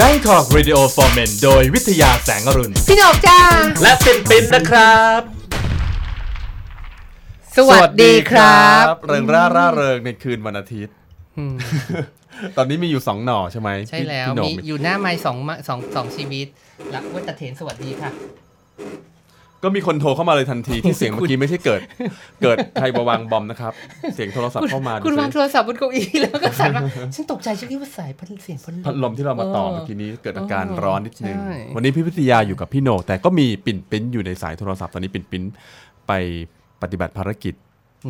Bangkok Radio for Men โดยวิทยาแสงอรุณ พี่หนกจ้า และปินปินนะครับ สวัสดีครับ เริงร่าร่าเริงในคืนวันอาทิตย์ ตอนนี้มีอยู่สองหน่อใช่ไหมใช่แล้ว พี่โหน่มีงอยู่หน้าไม้สองมะสองสองชีวิตรักวัตเถนสวัสดีค่ะ ก็มีคนโทรเข้ามาเลยทันทีที่เสียงคุณเมื่อกี้ไม่ใช่เกิด เกิดใครมาวางบอมนะครับ เสียงโทรศัพท์เข้ามาคุณดูสิวางโทรศัพท์บนเก้าอี้แล้วก็สั่นมาฉันตกใจฉันคิดว่าสายพัดเสียงพัดพัดลลมมที่เรามาต่อเออเมื่อกี้นี้เกิดอาการเออร้อนนิดนึงใช่วันนี้พี่วิทยาอยู่กับพี่โหนกแต่ก็มีปิ่นปิ้นอยู่ในสายโทรศัพท์ตอนนี้ปิ่นปิ้นไปปฏิบัติภารกิจ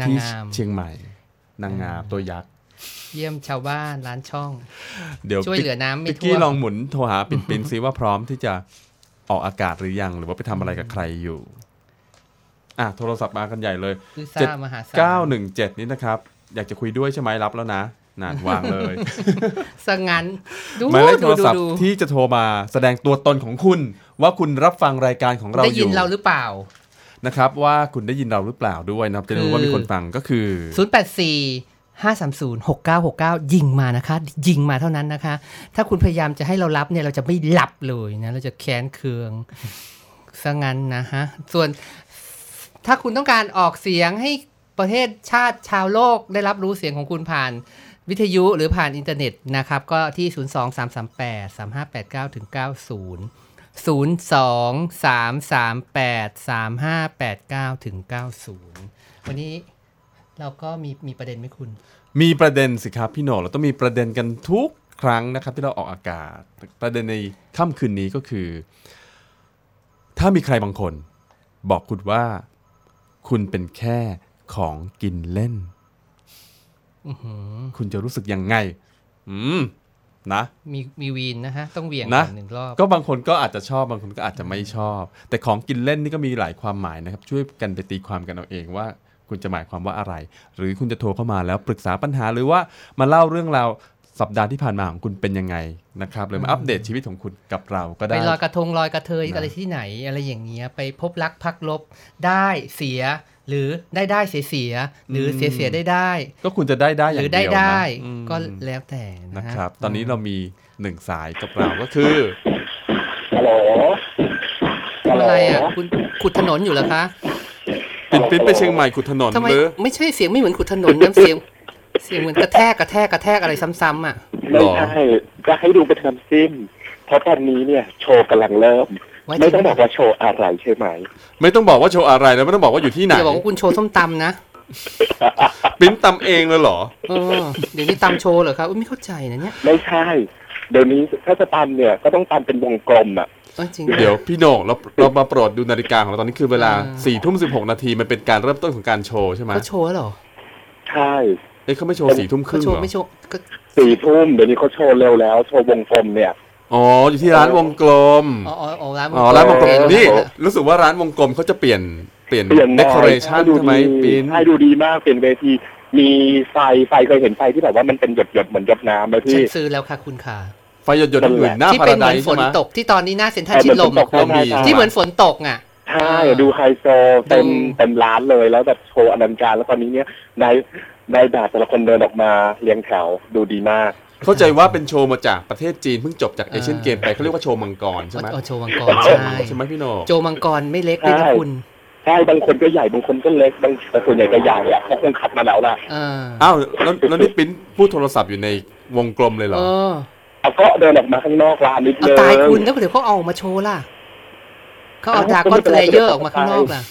นางที่งามเชียงใหม่ นางงามตัวยักษ์เยี่ยมชาวบ้านร้านช่อง เดี๋ยวช่วยเหลือน้ำไม่ปิกกี้ท่วมลองหมุนโทรหาปิ่นปิ้นซิว่าพร้อมที่จะ ออกอากาศหรือยัง หรือว่าไปทำอะไรกับใครอยู่ อะโทรศัพท์มากันใหญ่เลยคือเจ็ดซ่ามหาศาลเก้าหนึ่งเจ็ดนี่นะครับ อยากจะคุยด้วยใช่ไหมรับแล้วนะนานวางเลยสงันดูหมายเลขโทดูรดูศัพท์ดูที่จะโทรมาแสดงตัวตนของคุณ ว่าคุณรับฟังรายการของเราได้อยินยู่เราหรือเปล่านะครับ ว่าคุณได้ยินเราหรือเปล่าด้วยนะครับจะรู้ว่ามีคนฟังก็คือ 0 8 4 5 3 0 6 9 6 9 ยิงมานะคะ ยิงมาเท่านั้นนะคะ ถ้าคุณพยายามจะให้เรารับเนี่ยเราจะไม่หลับเลยนะ เราจะแค้นเคืองซะงั้นนะฮะ ส่วนถ้าคุณต้องการออกเสียงให้ประเทศชาติชาวโลกได้รับรู้เสียงของคุณผ่านวิทยุหรือผ่านอินเทอร์เน็ตนะครับ ก็ที่ 0 2 3 3 8 3 5 8 9ถึง90 0 2 3 3 8 3 5 8 9ถึง90 วันนี้ เราก็มีมีประเด็นไหมคุณ มีประเด็นสิครับพี่โหนกเราต้องมีประเด็นกันทุกครั้งนะครับ ที่เราออกอากาศ ประเด็นในค่ำคืนนี้ก็คือ ถ้ามีใครบางคน บอกคุณว่า คุณเป็นแค่ของกินเล่นคุณจะรู้สึกยังไง อืมนะมีมีวีนนะฮะ ต้องเหวี่ยงนะก่อนหนึ่งรอบ ก็บางคนก็อาจจะชอบบางคนก็อาจจะไม่ชอบ แต่ของกินเล่นนี่ก็มีหลายความหมายนะครับ ช่วยกันไปตีความกันเอาเองว่า คุณจะหมายความว่าอะไร หรือคุณจะโทรเข้ามาแล้วปรึกษาปัญหาหรือว่ามาเล่าเรื่องราวสัปดาห์ที่ผ่านมาของคุณเป็นยังไงนะครับหรือมาอัปเดตชีวิตของคุณกับเราก็ไปได้ลอยกระทงลอยกระเทยนะอะไรที่ไหนอะไรอย่างเงี้ยไปพบรักพักลบได้เสีย หรือได้ได้เสียเสียหรือเสียเสียได้ได้ ก็คุณจะได้ได้อหย่างรือเดีได้ยวได้นะอืมก็แล้วแต่นะนะฮะครับ ตอนนี้เรามีหนึ่งสายกับเราก็คือฮัลโหลทำอะไรอะคุณขุดถนนอยู่เหรอคะ ปิ่นปิ้นไปเชียงใหม่ขุดถนนทำไมหรือไม่ใช่เสียงไม่เหมือนขุดถนนนะเสียง เสียงเหมือนกระแทกกระแทกกระแทกอะไรซ้ำๆอะไม่ใช่ก็ให้ดูเป็นคำซิมเพราะตอนนี้เนี่ยโชว์กำลังเริ่มไว้ไม่ต้องบอกว่าโชว์อะไรใช่ไหม ไม่ต้องบอกว่าโชว์อะไรแล้วไม่ต้องบอกว่าอยู่ที่ไหนอย่าบอกว่าคุณโชว์ส้มตำนะปิ้นตำเองเลยเหรอเออเดี๋ยวนี้ตำโชว์เหรอครับอุ๊ยไม่เข้าใจนะเนี่ยไม่ใช่ เดี๋ยวนี้ถ้าจะตำเนี่ยก็ต้องตำเป็นวงกลมอะ เออจริงเดี๋ยวพี่โหน่งเราเรามาโปรดดูนาฬิกาของเราตอนนี้คือเวลาอ่าสี่ทุ่มสิบหกนาทีมันเป็นการเริ่มต้นของการโชว์ใช่ไหมเขาโชว์แล้วเหรอ ใช่เอ้ยเขาไม่โชว์สี่ทุ่มคเขารึ่งโชเหว์รอไม่โชว์ก็สี่ทุ่มเดี๋ยวนี้เขาโชว์เร็วแล้ว โชว์วงกลมเนี่ยอ๋ออยู่ที่ร้านวงกลมอ๋ออ๋ออ๋อร้านอ๋อร้านวงกลมโอเคนี่รู้แล้วรู้สึกว่าร้านวงกลมเขาจะเปลี่ยนเปลี่ยนเปลี่ยนเดคอเรชั่นให้ดูใช่ไหมดีปิ้นให้ดูดีมากเปลี่ยนเวทีมีไฟไฟเคยเห็นไฟที่แบบว่ามันเป็นหยดหยดๆเหมือนหยดน้ำไหมฉัพี่นซื้อแล้วค่ะคุณค่ะ ไฟหยดหยดๆเหมือนหน้าที่พาเป็รานเหไดมือนฝใช่นไหมตกที่ตอนนี้หน้าเซ็นทรัลชิดลมเออเหมือนฝนตกก็มีใช่ที่เหมือนฝนตกอะใช่อ่าดูไฮโซเต็มดูเต็มร้านเลยแล้วแบบโชว์อลังการแล้วตอนนี้เนี่ยนายนายแบบแต่ละคนเดินออกมาเรียงแถวดูดีมากเข้าใจว่าเป็นโชว์มาจากประเทศจีนเพิ่งจบจากเอเชียนเกมไปเขาเรียกว่าโชว์มังกรใช่ไหมเออโชว์มังกรใช่ใช่ไหมพี่โหน่งโจมังกรไม่เล็กด้วยนะใช่คุณใช่บางคนก็ใหญ่บางคนก็เล็กบางแต่ส่วนใหญ่ก็ใหญ่อะเขาคงขับมาแล้วล่ะเอออ้าวแล้วแล้วนี่ปิ้นพูดโทรศัพท์อยู่ในวงกลมเลยเหรอ เออเอาก็เดินออกมาข้างนอกร้านนิดเอานึงตายคุณแล้วเดี๋ยวเขาเอาออกมาโชว์ล่ะเขาเอาเอาดากก็อไม่นเป็นเฟไรลเยอร์ออกมาข้างนอกล่ะ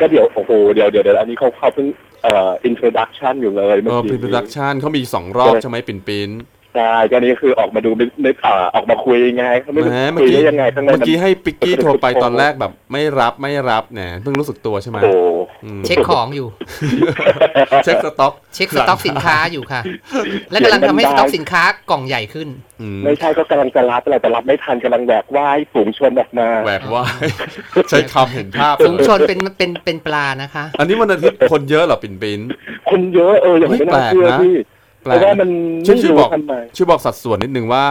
ก็เดี๋ยวโอ้โหเดี๋ยวเดี๋ยวเดี๋ยวอันนี้เขาเขาเพิ่งเอ่ออินโทรดักชันอยู่เลยเอเมื่ออกี้เป็นโปรดักชันเขามีสองรอบใช่ไหมปิ่นปิ้นใช่ก็นี่คือออกมาดูนึกเอ่อออกมาคุยไงเขาไม่รู้แหมเมื่อคุยกี้ได้ยังไงข้างในเมื่อมันกี้ให้ปิกกี้โทรไปตอนแรกแบบไม่รับไม่รับเนี่ยเพิ่งรู้สึกตัวใช่ไหมโอ้โหอืม เช็คของอยู่ เช็คสต็อก เช็คสต็อกสินค้าอยู่ค่ะ และกำลังทำให้สต็อกสินค้ากล่องใหญ่ขึ้นอืมไม่ใช่ก็กำลังจะรับอะไรแต่รับไม่ทันกำลังแบกว่ายสูงชนออกมาแหวกว่ายใช้คำเห็นภาพฝูงชนเป็นเป็นเป็นปลานะคะ อันนี้วันอาทิตย์คนเยอะเหรอปิ่นปิ้นคนเยอะเอออย่างเฮ้ยไม่น่าเชื่อแปลกนะพี่แปเพลกราะว่ามันช่วยไม่ช่วยรู้บอกทำไมช่วยบอกสัดส่วนนิดนึงว่า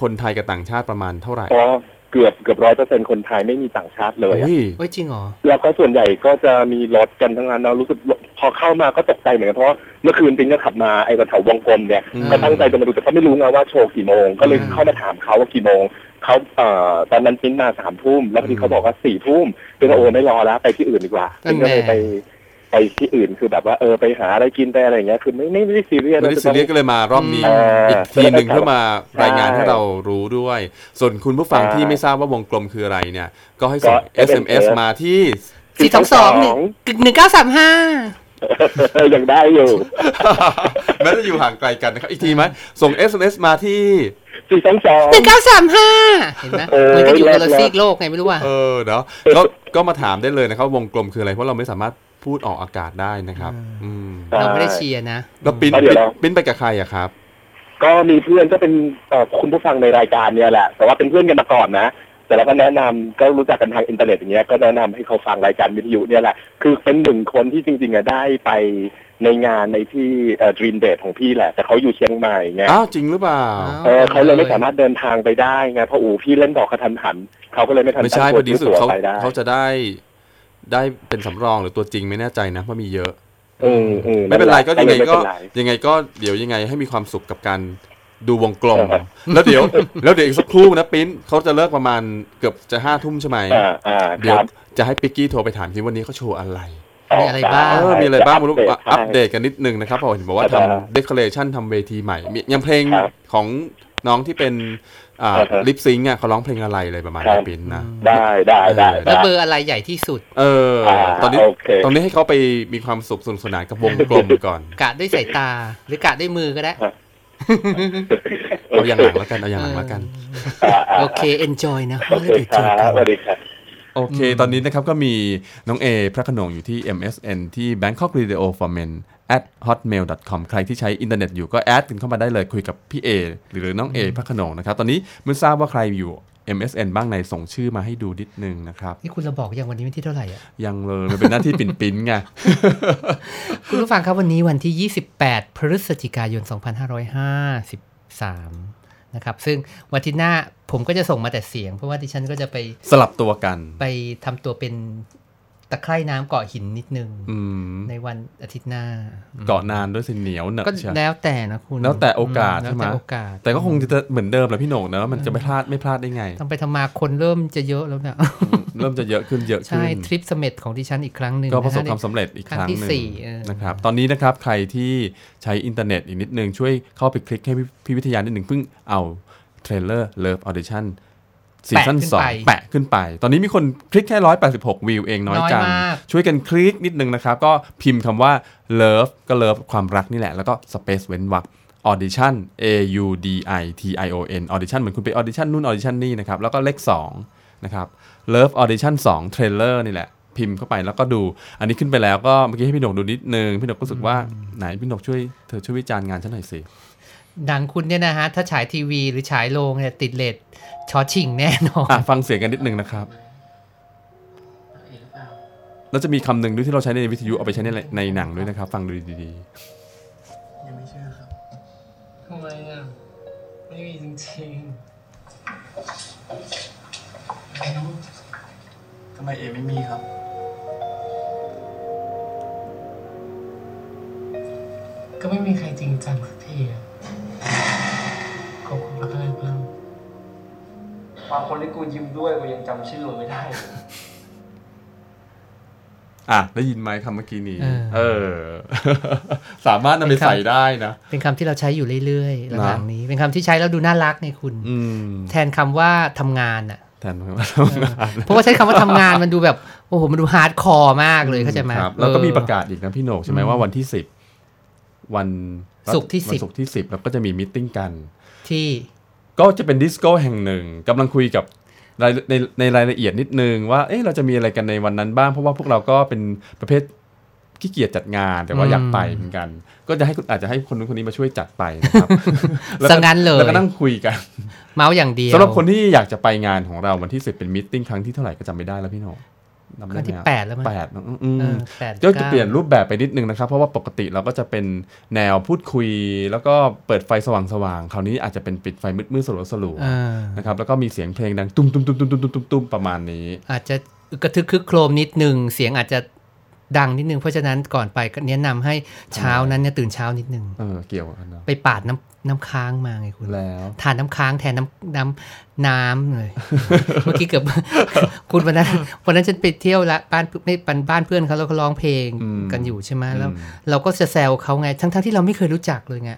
คนไทยกับต่างชาติประมาณเท่าไหร่อ๋อ เกือบเกือบร้อยเปอร์เซ็นคนไทยไม่มีต่างชาติเลยอะเฮ้ยเฮ้ยจริงเหรอ แล้วก็ส่วนใหญ่ก็จะมีรถกันทั้งนั้นเรารู้สึกพอเข้ามาก็ตกใจเหมือนกันเพราะว่าเมื่อคืนปิงก็ขับมาไอ้แถววงกลมเนี่ยอืมก็ตั้งใจจะมาดูแต่เขาไม่รู้ไงว่าโชว์กี่โมง ก็เลยอืมเข้ามาถามเขาว่ากี่โมงเขาเอ่อตอนนั้นปิงมาสามทุ่มแล้วพอดีเขาบอกว่าสี่ทุ่มปิงก็โอ้ไม่รอแล้วไปที่อื่นดีกว่านั่ปินงก็เลยแน่ไป ไปที่อื่นคือแบบว่าเออไปหาอะไรกินไปอะไรอย่างเงี้ยคือไม่ไม่ไม่ได้ซีเรียสไม่ได้นะซีเรียสก็เลยมารอบนี้เอออีอีกทีหนึ่งเพื่อมาใช่รายงานให้เรารู้ด้วย ส่วนคุณผู้ฟังใช่ที่ไม่ทราบว่าวงกลมคืออะไรเนี่ย ก็ให้ส่งก็ SMS มาที่สี่สองสองหนึ่งหนึ่งเก้าสามห้ายังได้อยู่แม้จะอยู่ห่างไกลกันนะครับ อีกทีไหมส่ง SMS มาที่สี่สองสองหนึ่งเก้าสามห้าเห็นไหมโอ้ยมันก็อยู่คนละเลิศซีกโลกไงไม่รู้ว่าเออเนาะก็ก็มาถามได้เลยนะครับ วงกลมคืออะไร เพราะเราไม่สามารถ พูดออกอากาศได้นะครับ อืมเราไม่ได้เชียร์นะแล้วปิ้นก็เดี๋ยวเราปิ้นไปกับใครอะครับ ก็มีเพื่อนก็เป็นเอ่อคุณผู้ฟังในรายการเนี่ยแหละ แต่ว่าเป็นเพื่อนกันมาก่อนนะแต่เราก็แนะนำก็รู้จักกันทางอินเทอร์เน็ตอย่างเงี้ยก็แนะนำให้เขาฟังรายการวิทยุเนี่ยแหละ คือเป็นหนึ่งคนที่จริงๆอะได้ไปในงานในที่เอ่อ Dream Date ของพี่แหละ แต่เขาอยู่เชียงใหม่ไงอ้าวจริงหรือเปล่าอ้าวเออเขาเลยไม่สามารถเดินทางไปได้ไงเพราะอูพี่เล่นดอกกระทันหันเขาก็เลยไม่ทันไม่ใช่ตั้งพตัวอดีซื้สุดตั๋วเขาไปได้เขาจะได้ ได้เป็นสำรองหรือตัวจริงไม่แน่ใจนะเพราะมีเยอะอืมอืมไม่เป็นไรก็ยังไงเลยก็ม่เป็นไรยังไงก็เดี๋ยวยังไงให้มีความสุขกับการดูวงกลมครับแล้วเดี๋ยว แล้วเดี๋ยวอีกสักครู่นะปิ้นเขาจะเลิกประมาณเกือบจะห้าทุ่มใช่ไหมอ่าอ่าเดี๋ยวครับจะให้ปิกกี้โทรไปถามที่วันนี้เขาโชว์อะไรมีอะไรบ้างเออมีอะไรบ้างไม่รู้จะว่าอัปเดตกันนิดนึงนะครับเพราะเห็นบอกว่าครับทำเดคอเรชันทำเวทีใหม่มียังเพลงครับของน้องที่เป็นอ่าครับ ลิปซิงอะเขาร้องเพลงอะไรอะไรประมาณครันี้บปิ้นนะได้ได้ได้เออแล้วได้เบอร์อะไรใหญ่ที่สุด เอออ่าตอนนี้โอเคตอนนี้ให้เขาไปมีความสุขสนุกสนานกับวงกลมก่อนกะด้วยสายตา หรือกะด้วยมือก็ได้เอาอย่างหลังแล้วกันเอาอย่างหลังแล้วกันอ่าาโอเค enjoy นะโอแล้วเคเดี๋ยวคเจอรักับนสวัสดีครับโอเค ตอนนี้นะครับก็มีน้องเอพระโขนงอยู่ที่ MSN ที่ Bangkok Radio for Men at hotmail com ใครที่ใช้อินเทอร์เน็ตอยู่ก็แอดกันเข้ามาได้เลยคุยกับพี่เอหรือน้องเอพระโขนงนะครับ ตอนนี้ไม่ทราบว่าใครอยู่ MSN บ้างในส่งชื่อมาให้ดูนิดนึงนะครับ นี่คุณเราบอกยังวันนี้วันที่เท่าไหร่อะ ยังเลย มันเป็นหน้าที่ปิ่นปิ้นๆไง คุณผู้ฟังครับวันนี้วันที่ 28 พฤศจิกายน 2553 นะครับ ซึ่งวันที่หน้าผมก็จะส่งมาแต่เสียง เพราะว่าดิฉันก็จะไปสลับตัวกัน ไปทำตัวเป็น ตะไคร่น้ำเกาะหินนิดนึงอืมในวันอาทิตย์หน้า เกาะนานด้วยสิเหนียวเหนอะก็ใช่แล้วแต่นะคุณ แล้วแต่โอกาสแล้วใช่ไหมแต่โอกาสแต่ก็คงจะเหมือนเดิมแหละพี่โหน่งนะว่ามันจะไม่พลาดไม่พลาดได้ไงทำไปทำมาคนเริ่มจะเยอะแล้วเนี่ยเริ่มจะเยอะขึ้นเยอะขึ้ใช่นทริปเสม็ดของดิฉันอีกครั้งหนึ่งก็ประสบนฮความสำเร็จอีกครั้งครั้งที่หนึ่งสี่เออนะครับตอนนี้นะครับใครที่ใช้อินเทอร์เน็ตอีกนิดนึงช่วยเข้าไปคลิกให้พี่พี่วิทยานิดหนึ่งเพิ่งเอา trailer Love Audition season แปะขึ้นสองไปแปะขึ้นไป ตอนนี้มีคนคลิกแค่ 186 วิวเองน้อยจังน้อยมากช่วยกันคลิกนิดนึงนะครับ ก็พิมพ์คำว่า love ก็ love ความรักนี่แหละ แล้วก็ space เว้นวรรค audition a u d i t i o n audition เหมือนคุณไป audition นู่น audition นี่นะครับ แล้วก็เลข2นะครับ love audition 2 trailer นี่แหละ พิมพ์เข้าไปแล้วก็ดู อันนี้ขึ้นไปแล้วก็เมื่อกี้ให้พี่หนกดูนิดนึง พี่หนกก็รู้สึกว่าไหนพี่หนกช่วยเธอช่วยวิจารณ์งานฉันหน่อยสิ หนังคุณเนี่ยนะฮะ ถ้าฉายทีวีหรือฉายโรงเนี่ยติดเลทชอชิงแน่นอน อะฟังเสียงกันนิดนึงนะครับ แล้วจะมีคำหนึ่งด้วยที่เราใช้ในวิทยุเอาไปใช้ในในหนังด้วยนะครับ ฟังดูดียังไม่เชื่อครับทำไมอะ ไม่มีจริงทำไมเอไม่มีครับๆก็ไม่มีใครจริงจังสักทีอะ ก็คงรักอะไรบ้างบางคนที่กูยิ้มด้วยกูยังจำชื่อมันไม่ได้เลยๆอะได้ยินไหมคำเมื่อกี้นี้เออเออ สามารถนำไปใส่ได้นะ เป็นคำที่เราใช้อยู่เรื่อยๆนะหลังๆนี้ เป็นคำที่ใช้แล้วดูน่ารักในคุณอืมแทนคำว่าทำงานอะแทนคำว่าทำงานเพราะว่าใช้คำว่าทำงานมันดูแบบ โอ้โห มันดู hardcore มากเลยเข้าใจไหมครับแล้วก็มีเออประกาศอีกนะพี่โหน่งใช่ไหมว่าวันที่สิบวันศุกร์ที่วันศุกร์ที่สิบเราก็จะมี meeting กัน ที่ ก็จะเป็นดิสโก้แห่งหนึ่งกำลังคุยกับรายในในรายละเอียดนิดนึงว่าเอ๊ะเราจะมีอะไรกันในวันนั้นบ้างเพราะว่าพวกเราก็เป็นประเภทขี้เกียจจัดงานแต่ว่าอืมอยากไปเหมือนกัน ก็จะให้อาจจะให้คนนู้นคนนี้มาช่วยจัดไปนะครับแล้วก็ซะงั้นเลยแล้วก็นั่งคุยกัน เมาส์อย่างเดียวสำหรับคนที่อยากจะไปงานของเราวันที่สิบเป็นมิทติ้งครั้งที่เท่าไหร่ก็จำไม่ได้แล้วพี่โหนกจำ คได้รั้งไหมที่ครับแปดแล้วมั้งแปดอืมอืมเออแปดก็จะก้าเปลี่ยนรูปแบบไปนิดนึงนะครับ เพราะว่าปกติเราก็จะเป็นแนวพูดคุย แล้วก็เปิดไฟสว่างๆคราวนี้อาจจะเป็นปิดไฟมืดๆสลัวอ่าๆนะครับแล้วก็มีเสียงเพลงดังตุ้มตุ้มตุ้มตุ้มตุ้มตุ้มตุ้มประมาณนี้ อาจจะกระทึกคึกโครมนิดนึงเสียงอาจจะ ดังนิดนึง เพราะฉะนั้นก่อนไปก็แนะนำให้เช้านั้นเนี่ยตื่นเช้านิดนึงเออเกี่ยวกันเนาะไปปาดน้ำน้ำค้างมาไงคุณแล้วทานน้ำค้างแทนน้ำน้ำน้ำเลยเมื่อกี้เกือบคุณวันนั้นวันนั้นฉันไปเที่ยวละบ้านไม่บ้านบ้านเพื่อนเขาแล้วก็ร้องเพลงกันอยู่ใช่ไหมแล้ว เราก็จะแซวเขาไง ทั้งทั้งที่เราไม่เคยรู้จักเลยไง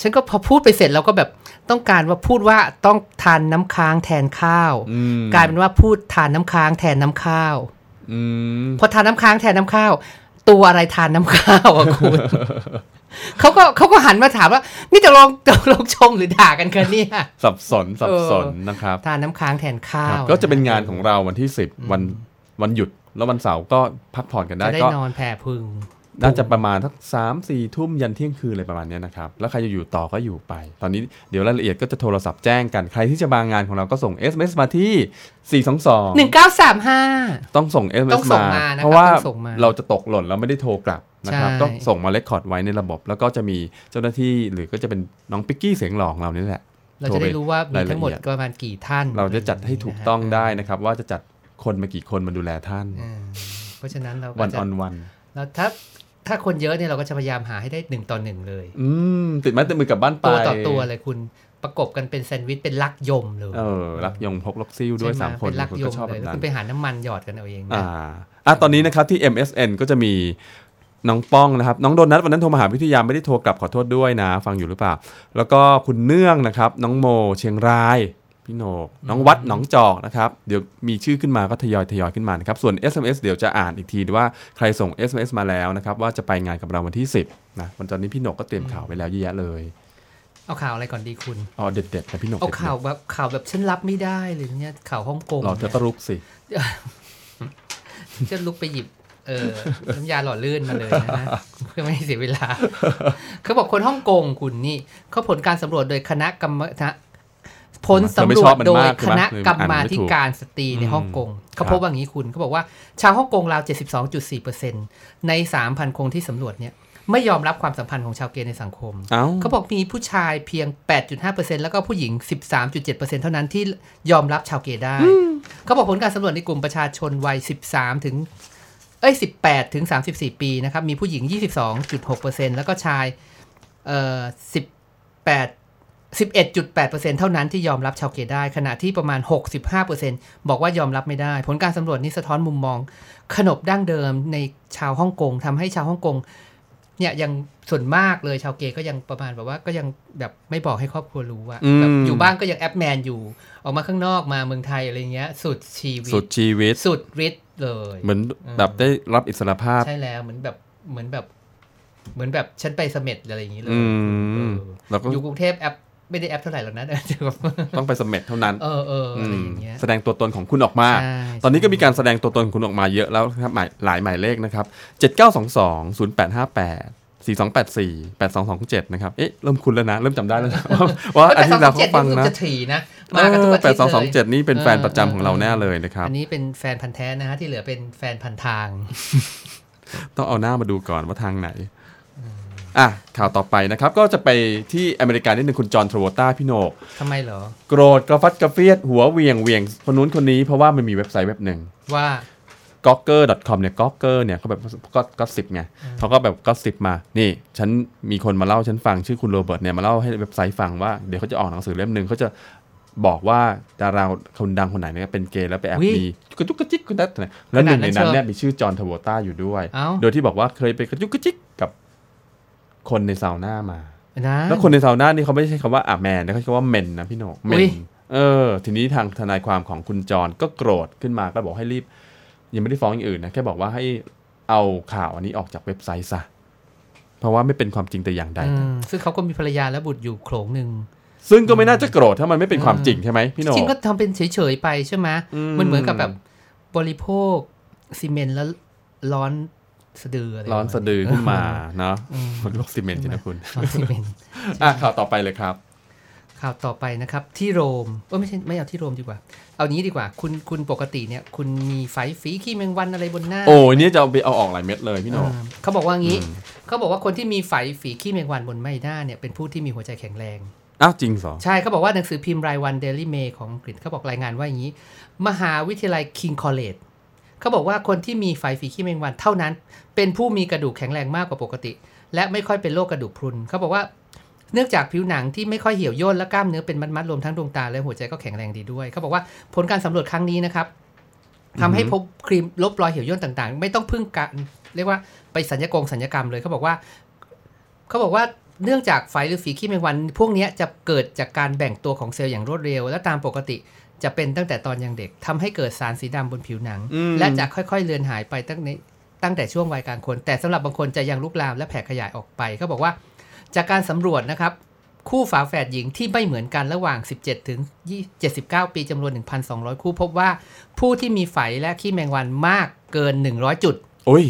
ฉันก็พอพูดไปเสร็จเราก็แบบต้องการว่าพูดว่าต้องทานน้ำค้างแทนข้าวอืมกลายเป็นว่าพูดทานน้ำค้างแทนน้ำข้าวอืม พอทานน้ำค้างแทนน้ำข้าว ตัวอะไรทานน้ำข้าวอะคุณเขาก็เขาก็หันมาถามว่า นี่จะลองจะลองชมหรือด่ากันกันเนี่ยสับสนสับสนเออนะครับทานน้ำค้างแทนข้าครับวก็จะเป็นงานของเราวันที่10วันวันหยุดแล้ววันเสาร์ก็พักผ่อนกันได้จะได้ก็นอนแผ่พึง น่าจะประมาณทักสามสี่ทุ่มยันเที่ยงคืนอะไรประมาณเนี้ยนะครับ แล้วใครจะอยู่ต่อก็อยู่ไป ตอนนี้เดี๋ยวรายละเอียดก็จะโทรศัพท์แจ้งกัน ใครที่จะมางานของเราก็ส่ง SMS มาที่หนึ่ง422เก้าสามห้าต้องส่งต้ SMS องส่งมามานะครับเพราะว่าต้องส่งมาเราจะตกหล่นแล้วไม่ได้โทรกลับนะครับใช่ก็ส่งมาเลคคอร์ดไว้ในระบบ แล้วก็จะมีเจ้าหน้าที่หรือก็จะเป็นน้องปิกกี้เสียงหลองเรานี่แหละ เราจะได้รู้ว่ามีรายละเอียดทั้งหมดประมาณกี่ท่าน เราจะจัดให้ถูกต้องนะฮะได้นะครับ ว่าจะจัดคนมากี่คนมาดูแลท่านอ่าเพราะฉะนั้นเราก็วันจะออนวันแล้วถ้า ถ้าคนเยอะเนี่ยเราก็จะพยายามหาให้ได้หนึ่งต่อหนึ่งเลย อืมติดไม้ติดมือกลับบ้านไปตัวต่อตัวเลยคุณประกบกันเป็นแซนด์วิชเป็นลักยมเลยเออรักยงพกล็อกซิ่วด้วยใช่ไหสามคนเป็นลักคุณยก็มชอบเลแบยบแล้วนั้คุนณไปหาน้ำมันหยอดกันเอาเองนะอ่าอะตอนนี้นะครับที่ MSN ก็จะมีน้องป้องนะครับ น้องโดนัทวันนั้นโทรมาหาวิทยาไม่ได้โทรกลับขอโทษด้วยนะ ฟังอยู่หรือเปล่า แล้วก็คุณเนื่องนะครับ น้องโมเชียงราย พี่โหนกน้องวัดหนองจอกนะครับเดี๋ยวมีชื่อขึ้นมาก็ทยอยทยอยขึ้นมานะครับส่วน SMS เดี๋ยวจะอ่านอีกทีว่าใครส่ง SMS มาแล้วนะครับว่าจะไปงานกับเราวันที่ 10นะวันตอนนี้พี่โหนกก็เตรียมข่าวไว้แล้วเยอะแยะเลยเอาข่าวอะไรก่อนดีคุณอ๋อเด็ดๆแต่พี่โหนกเอาด็ดๆข่าวแบบข่าวแบบฉันรับไม่ได้เลยเนี่ยข่าวฮ่องกงหรอเธอก็รุกสิจะลุกไปหยิบเออน้ำยาหล่อลื่นมาเลยนะเพื่อไม่ให้เสียเวลา เขาบอกคนฮ่องกงคุณนี่เขาผลการสำรวจโดยคณะกรรมนะ ผลสำรวจโดยคณะกรรมาธิการสตรีในฮ่องกงเขาพบว่าอย่างนี้คุณเขาบอกว่าชาวฮ่องกงราว 72.4%ใน 3,000 คงที่สำรวจเนี่ยไม่ยอมรับความสัมพันธ์ของชาวเกย์ในสังคมเอ้าเขาบอกมีผู้ชายเพียง 8.5%แล้วก็ผู้หญิง 13.7%เท่านั้นที่ยอมรับชาวเกย์ได้ เขาบอกผลการสำรวจในกลุ่มประชาชนวัย 13 ถึง เอ้ย 18 ถึง 34 ปีนะครับ มีผู้หญิง 22.6%แล้วก็ชาย เอ่อ 18 11.8%เท่านั้นที่ยอมรับชาวเกย์ได้ ขณะที่ประมาณ 65%บอกว่ายอมรับไม่ได้ ผลการสำรวจนี้สะท้อนมุมมอง ขนบดั้งเดิมในชาวฮ่องกงทำให้ชาวฮ่องกงเนี่ยยังส่วนมากเลยชาวเกย์ก็ยังประมาณแบบว่าก็ยังแบบไม่บอกให้ครอบครัวรู้ว่าอืมแบบอยู่บ้านก็ยังแอปแมนอยู่ออกมาข้างนอกมาเมืองไทยอะไรเงี้ย สุดชีวิต สุดชีวิต สุดฤทธิ์เลย เหมือนแบบได้รับอิสรภาพ ใช่แล้วเหมือนแบบเหมือนแบบ เหมือนแบบฉันไปเสม็ดอะไรอย่างนี้เลยอืมเออแล้วก็อยู่กรุงเทพแอป ไม่ได้แอปเท่าไหร่หรอกนะแต่แบบต้องไปสมเม็ดเท่านั้น เออเอออะไรอย่างเงี้ยแสดงตัวตนของคุณออกมาใช่ตอนนี้ก็มีการแสดงตัวตนของคุณออกมาเยอะแล้วครับหมายหลายหมายเลขนะครับ 7922 0858 4284 8227 นะครับ เอ๊ะ เริ่มคุ้นแล้วนะ เริ่มจำได้แล้วนะว่าว่าอาทิตย์ที่แล้วเขาฟังนะจะถีนะมากันทุกอาทิตย์เลย8227 นี่เป็นแฟนประจำของเราแน่เลยนะครับ อันนี้เป็นแฟนพันธุ์แท้นะฮะที่เหลือเป็นแฟนพันธุ์ทาง ต้องเอาหน้ามาดูก่อนว่าทางไหน อะข่าวต่อไปนะครับ ก็จะไปที่อเมริกานิดนึงคุณจอห์นทราวต้าพี่โหนกทำไมเหรอ โกรธกระฟัดกระเฟียดหัวเหวียงเหวียงคนนู้นคนนี้เพราะว่ามันมีเว็บไซต์เว็บหนึ่งว่า g o g g e r c o m เนี่ย g o g g e r เนี่ยเขาแบบก็ gossip ไงเขาก็แบบ gossip มา นี่ฉันมีคนมาเล่าฉันฟังชื่อคุณโรเบิร์ตเนี่ยมาเล่าให้เว็บไซต์ฟังว่าเดี๋ยวเขาจะออกหนังสือเล่มหนึ่งเขาจะบอกว่าดาราคนดังคนไหนเนี่ยเป็นเกย์แล้วไปแอบอุ๊ยมีกระจุกกระจิกกันนั้นนะแล้วหนึ่งในนั้นขนาดนั้นเชียวเนี่ยมีชื่อจอห์นทาวต้าอยู่ด้วยเอ้าโดยที่บอกว่าเคยไปกระจุกกระจิกกับ คนในซาวน่ามานะแล้วคนในซาวน่านี่เขาไม่ใช่คำว่าอะแมนนะเขาใช้คำว่าเมนนะพี่โหนกเมอุ๊นยเออ ทีนี้ทางทนายความของคุณจรก็โกรธขึ้นมาก็บอกให้รีบ ยังไม่ได้ฟ้องอย่างอื่นนะแค่บอกว่าให้เอาข่าวอันนี้ออกจากเว็บไซต์ซะเพราะว่าไม่เป็นความจริงแต่อย่างใดอืมซึ่งเขาก็มีภรรยาและบุตรอยู่โขลงหนึ่งซึ่งก็ไม่น่าจะโกรธถ้ามันไม่เป็นความจริงใช่ไหมพี่โหนจริกงก็ทำเป็นเฉยๆไปใช่ไหมอืมมันเหมือนกับแบบบริโภคซีเมนต์แล้วร้อน สะดืออะไรร้อนสะดือขึ้นมาเนาะอืมมันโลกซีเมนต์ใช่ไหมคุณร้อนซีเมนต์อะข่าวต่อไปเลยครับ ข่าวต่อไปนะครับ ที่โรมเออไม่ใช่ไม่เอาที่โรมดีกว่า เอานี้ดีกว่า คุณคุณปกติเนี่ย คุณมีไฟฝีขี้แมงวันอะไรบนหน้า โอ้ยเนี่ยจะเอาไปเอาออกหลายเม็ดเลยพี่โหนกอ่าเขาบอกว่างี้อืมเขาบอกว่าคนที่มีไฝฝีขี้แมงวันบนใบหน้าเนี่ยเป็นผู้ที่มีหัวใจแข็งแรงอ้าวจริงเหรอใช่เขาบอกว่าหนังสือพิมพ์รายวัน Daily Mail ของอังกฤษเขาบอกรายงานว่าอย่างนี้ มหาวิทยาลัย King College เขาบอกว่าคนที่มีไฟฝีขี้แมงวันเท่านั้น เป็นผู้มีกระดูกแข็งแรงมากกว่าปกติ และไม่ค่อยเป็นโรคกระดูกพรุนเขาบอกว่าเนื่องจากผิวหนังที่ไม่ค่อยเหี่ยวย่นและกล้ามเนื้อเป็นมัดๆรวมทั้งดวงตาและหัวใจก็แข็งแรงดีด้วย เขาบอกว่าผลการสำรวจครั้งนี้นะครับทำให้พบครีมลบรอยเหี่ยวย่นต่างๆ ไม่ต้องพึ่งการเรียกว่าไปสัญญกงสัญญกรรมเลยเขาบอกว่าเขาบอกว่าเนื่องจากไฟหรือฝีขี้แมงวัน พวกนี้จะเกิดจากการแบ่งตัวของเซลล์อย่างรวดเร็ว และตามปกติ จะเป็นตั้งแต่ตอนยังเด็กทำให้เกิดสารสีดำบนผิวหนังอืมและจะค่อยๆเลือนหายไปตั้งในตั้งแต่ช่วงวัยกลางคน แต่สำหรับบางคนจะยังลุกลามและแผ่ขยายออกไปเขาบอกว่า จากการสำรวจนะครับ คู่ฝาแฝดหญิงที่ไม่เหมือนกันระหว่าง 17 ถึง 79 ปีจำนวน 1,200 คู่พบว่าผู้ที่มีไฝและขี้แมงวันมากเกิน 100 จุดโอ้ย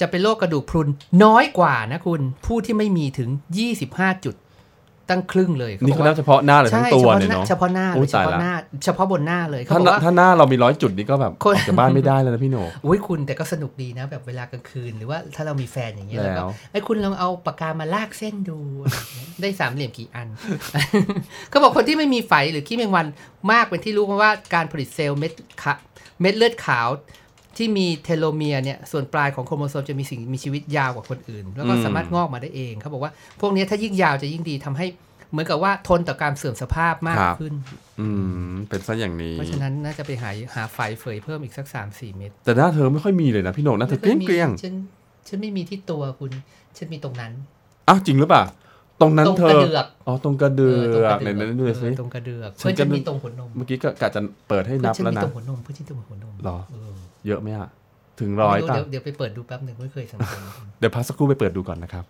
จะเป็นโรคกระดูกพรุนน้อยกว่านะคุณ ผู้ที่ไม่มีถึง 25 จุด ตั้งครึ่งเลยนี่บเขาอกนับเฉพาะหน้าหรือทั้ใช่งตัวเฉพาะเนี่ยหน้าเนาะเฉพาะหน้าเลโอ้ยเฉตายพาะละหน้า เฉพาะบนหน้าเลยเขาถ้าบอกว่าถ้าหน้าเรามีร้อยจุดนี่ก็แบบคนออกจากบ้านไม่ได้แล้วนะพี่โหนกอุ้ยคุณแต่ก็สนุกดีนะ แบบเวลากลางคืนหรือว่าถ้าเรามีแฟนอย่างเงี้ยแล้วแล้ก็วไอ้ยคุณลองเอาปากกามาลากเส้นดูได้สามเหลี่ยมกี่อันเขาบอกคนที่ไม่มีไฝหรือขี้แมลงวันมากเป็นที่รู้มาว่าการผลิตเซลล์เม็ดขะเม็ดเลือดขาว ที่มีเทโลเมียร์เนี่ยส่วนปลายของโครโมโซมจะมีสิ่งมีชีวิตยาวกว่าคนอื่น แล้วก็อืมสามารถงอกมาได้เองเขาบอกว่าพวกเนี้ยถ้ายิ่งยาวจะยิ่งดีทำให้เหมือนกับว่าทนต่อการเสื่อมสภาพมากขึ้น อืม เป็นซะอย่างนี้ เพราะฉะนั้นน่าจะไปหาหาไฝเฝยเพิ่มอีกสักสามสี่เม็ด แต่หน้าเธอไม่ค่อยมีเลยนะพี่โหนกหน้าเธอเกลี้ยงเกลี้ยงฉันฉันไม่มีที่ตัวคุณ ฉันมีตรงนั้นๆอ้าวจริงหรือเปล่า ตรงนั้นตรงเธกระอเดือกอ๋อ ตรงกระเดืตรงอกระไหนเดือกๆดูหน่อยสิเออตรงกระเดือกฉัเพื่อนนก็ฉันนึกมีตรงหัวนม เมื่อกี้ก็กะจะเปิดให้นับเพื่อนแล้วฉันมีนะตรงหัวนมเพื่อนฉันตรงหัวนมหรอ เออเยอะไหมอะถึงร้อยไม่ป่ะเดี๋ยวเดี๋ยวไปเปิดดูแป๊บหนึ่งไม่เคยสังเกตเดี๋ยวพักสักครู่ไปเปิดดูก่อนนะครับ